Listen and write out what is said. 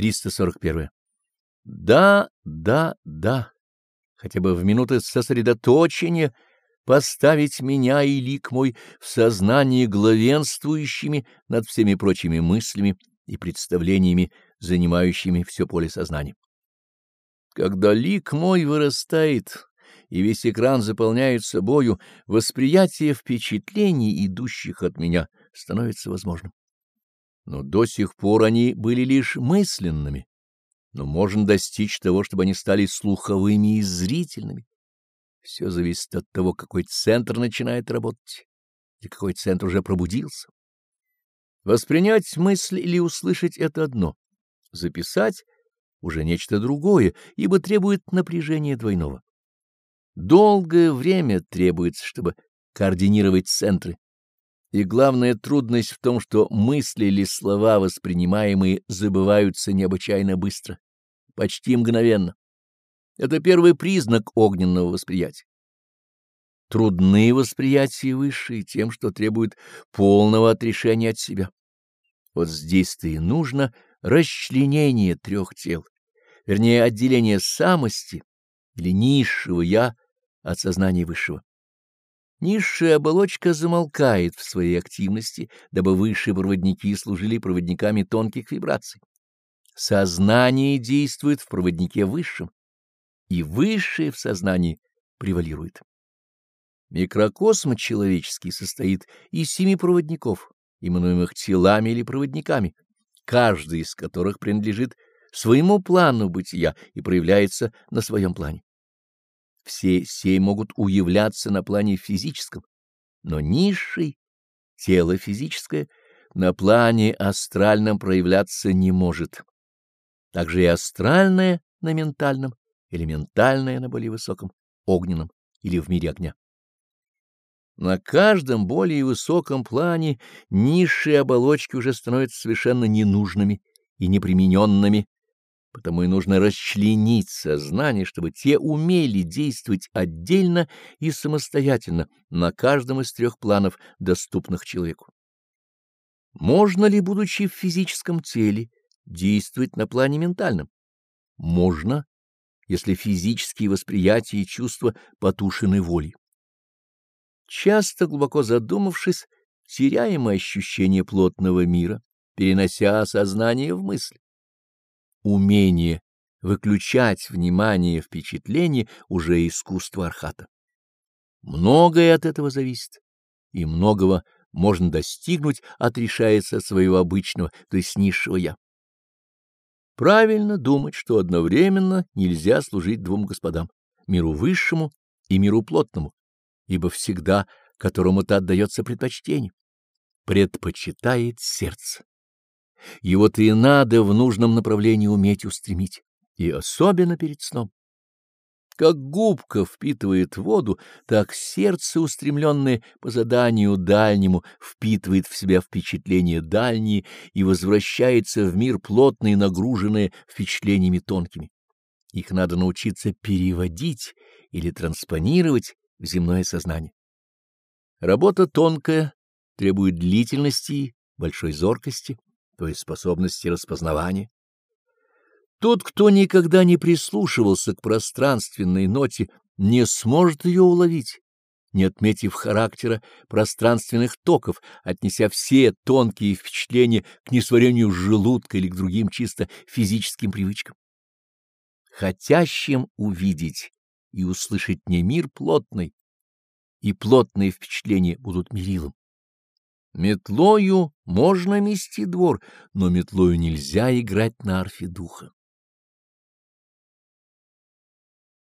341. Да, да, да. Хотя бы в минуты сосредоточения поставить меня и лик мой в сознании главенствующими над всеми прочими мыслями и представлениями, занимающими все поле сознания. Когда лик мой вырастает и весь экран заполняет собою, восприятие впечатлений, идущих от меня, становится возможным. Но до сих пор они были лишь мысленными, но можно достичь того, чтобы они стали слуховыми и зрительными. Все зависит от того, какой центр начинает работать, и какой центр уже пробудился. Воспринять мысль или услышать — это одно. Записать — уже нечто другое, ибо требует напряжения двойного. Долгое время требуется, чтобы координировать центры. И главная трудность в том, что мысли или слова, воспринимаемые, забываются необычайно быстро, почти мгновенно. Это первый признак огненного восприятия. Трудны восприятия высшие тем, что требуют полного отрешения от себя. Вот здесь-то и нужно расчленение трех тел, вернее, отделение самости или низшего «я» от сознания высшего. Низшая оболочка замолкает в своей активности, дабы высшие проводники служили проводниками тонких вибраций. Сознание действует в проводнике высшем, и высшее в сознании превалирует. Микрокосм человеческий состоит из семи проводников, именуемых телами или проводниками, каждый из которых принадлежит своему плану бытия и проявляется на своем плане. Все семь могут уявляться на плане физическом, но низший, тело физическое, на плане астральном проявляться не может. Также и астральное на ментальном, или ментальное на более высоком, огненном или в мире огня. На каждом более высоком плане низшие оболочки уже становятся совершенно ненужными и непримененными Потому и нужно расчленить сознание, чтобы те умели действовать отдельно и самостоятельно на каждом из трех планов, доступных человеку. Можно ли, будучи в физическом теле, действовать на плане ментальном? Можно, если физические восприятия и чувства потушены волей. Часто, глубоко задумавшись, теряем ощущение плотного мира, перенося сознание в мысль умение выключать внимание впечатление уже искусство архата. Многое от этого зависит, и многого можно достигнуть, отрешаясь от своего обычного, то есть низшего «я». Правильно думать, что одновременно нельзя служить двум господам — миру высшему и миру плотному, ибо всегда которому-то отдается предпочтение. Предпочитает сердце. Его-то и надо в нужном направлении уметь устремить, и особенно перед сном. Как губка впитывает воду, так сердце, устремленное по заданию дальнему, впитывает в себя впечатления дальние и возвращается в мир плотный, нагруженное впечатлениями тонкими. Их надо научиться переводить или транспонировать в земное сознание. Работа тонкая, требует длительности большой зоркости то есть способности распознавания. Тот, кто никогда не прислушивался к пространственной ноте, не сможет ее уловить, не отметив характера пространственных токов, отнеся все тонкие впечатления к несварению желудка или к другим чисто физическим привычкам. Хотящим увидеть и услышать не мир плотный, и плотные впечатления будут мерилом. Метлою можно мести двор, но метлою нельзя играть на арфе духа.